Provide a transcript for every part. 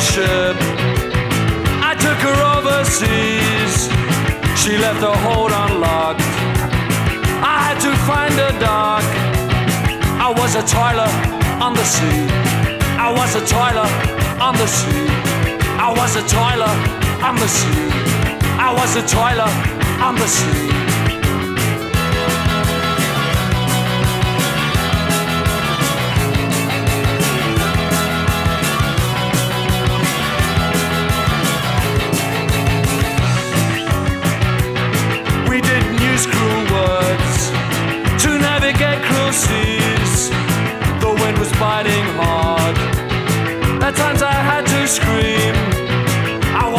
ship. I took her overseas. She left her hold unlocked. I had to find a dock. I was a toiler on the sea. I was a toiler on the sea. I was a toiler on the sea. I was a toiler on the sea.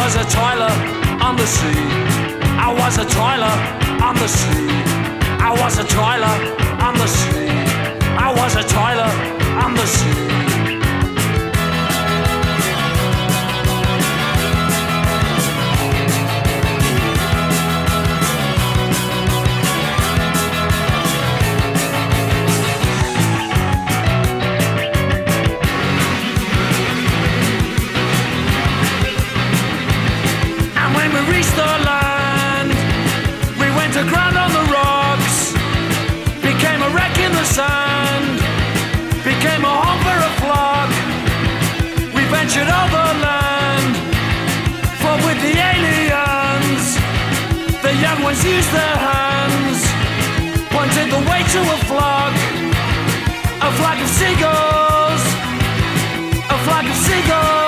Was a toiler on the sea. I was a toiler on the sea. I was a toiler on the sea. I was a toiler on the sea. Reached the land, we went aground on the rocks, became a wreck in the sand, became a home for a flock. We ventured overland, fought with the aliens. The young ones used their hands, pointed the way to a flock, a flock of seagulls, a flag of seagulls.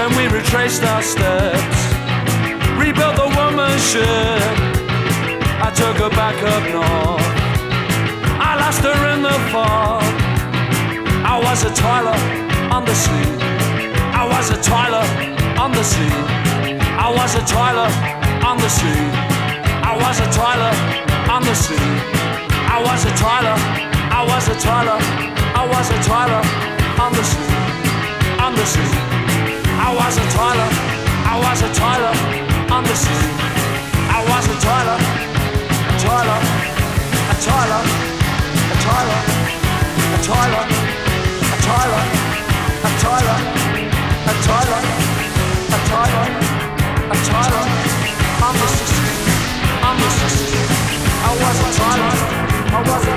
Then we retraced our steps, rebuilt the woman's ship. I took her back up north. I lost her in the fog. I was a toiler on the sea. I was a toiler on the sea. I was a toiler on the sea. I was a toiler on the sea. I was a toiler. I was a toiler. I was a toiler on the sea. Sea. I was a was on the sea. I was a toiler, a toiler, a toiler, a toiler, a toiler, a toiler, a toiler, a toiler, a toiler, a toiler on the on the sea. I was a toiler, I was a